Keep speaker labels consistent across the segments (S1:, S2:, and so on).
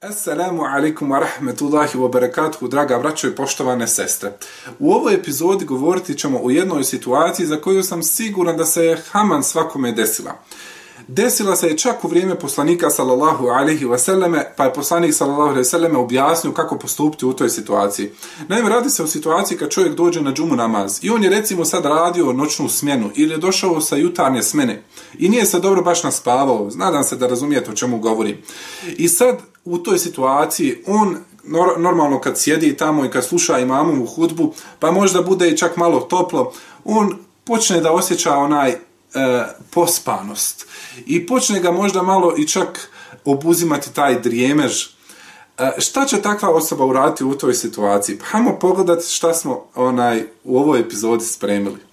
S1: Assalamu alaikum wa rahmetullahi wa barakatuhu, draga braćo i poštovane sestre. U ovoj epizodi govoriti ćemo o jednoj situaciji za koju sam siguran da se je Haman svakome desila. Desila se je čak u vrijeme poslanika sallallahu alaihi wasallame, pa je poslanik sallallahu alaihi wasallame objasnio kako postupiti u toj situaciji. Naime, radi se o situaciji kad čovjek dođe na džumu namaz i on je recimo sad radio noćnu smjenu ili je došao sa jutarnje smene i nije se dobro baš naspavao, nadam se da razumijete o čemu govorim. I sad u toj situaciji on normalno kad sjedi tamo i kad sluša imamovu hudbu, pa možda bude i čak malo toplo, on počne da osjeća onaj e, pospanost i počne ga možda malo i čak obuzimati taj drijemež. E, šta će takva osoba uraditi u toj situaciji? Pa hajmo pogledati šta smo onaj u ovoj epizodi spremili.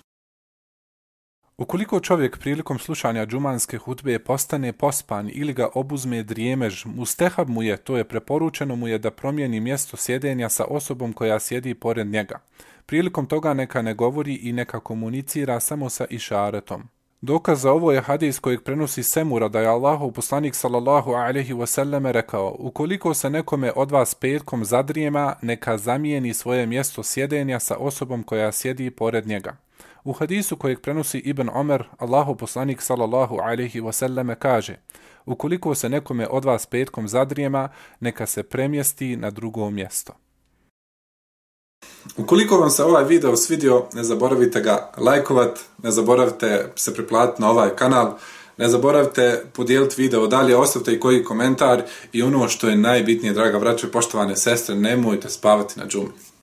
S2: Ukoliko čovjek prilikom slušanja džumanske hutbe postane pospan ili ga obuzme drijemež, mustehab mu je, to je preporučeno mu je da promijeni mjesto sjedenja sa osobom koja sjedi pored njega. Prilikom toga neka ne govori i neka komunicira samo sa išaretom. Dokaz za ovo je hadis kojeg prenosi Semura da je Allahov poslanik sallallahu alaihi wasallam rekao ukoliko se nekome od vas petkom zadrijema, neka zamijeni svoje mjesto sjedenja sa osobom koja sjedi pored njega. U hadisu kojeg prenosi Ibn Omer, Allahu poslanik sallallahu alaihi wasallam kaže ukoliko se nekome od vas petkom zadrijema, neka se premjesti na drugo mjesto.
S1: Ukoliko vam se ovaj video svidio, ne zaboravite ga lajkovat, ne zaboravite se priplatiti na ovaj kanal, ne zaboravite podijeliti video dalje, ostavite i koji komentar i ono što je najbitnije, draga braće, poštovane sestre, nemojte spavati na džumi.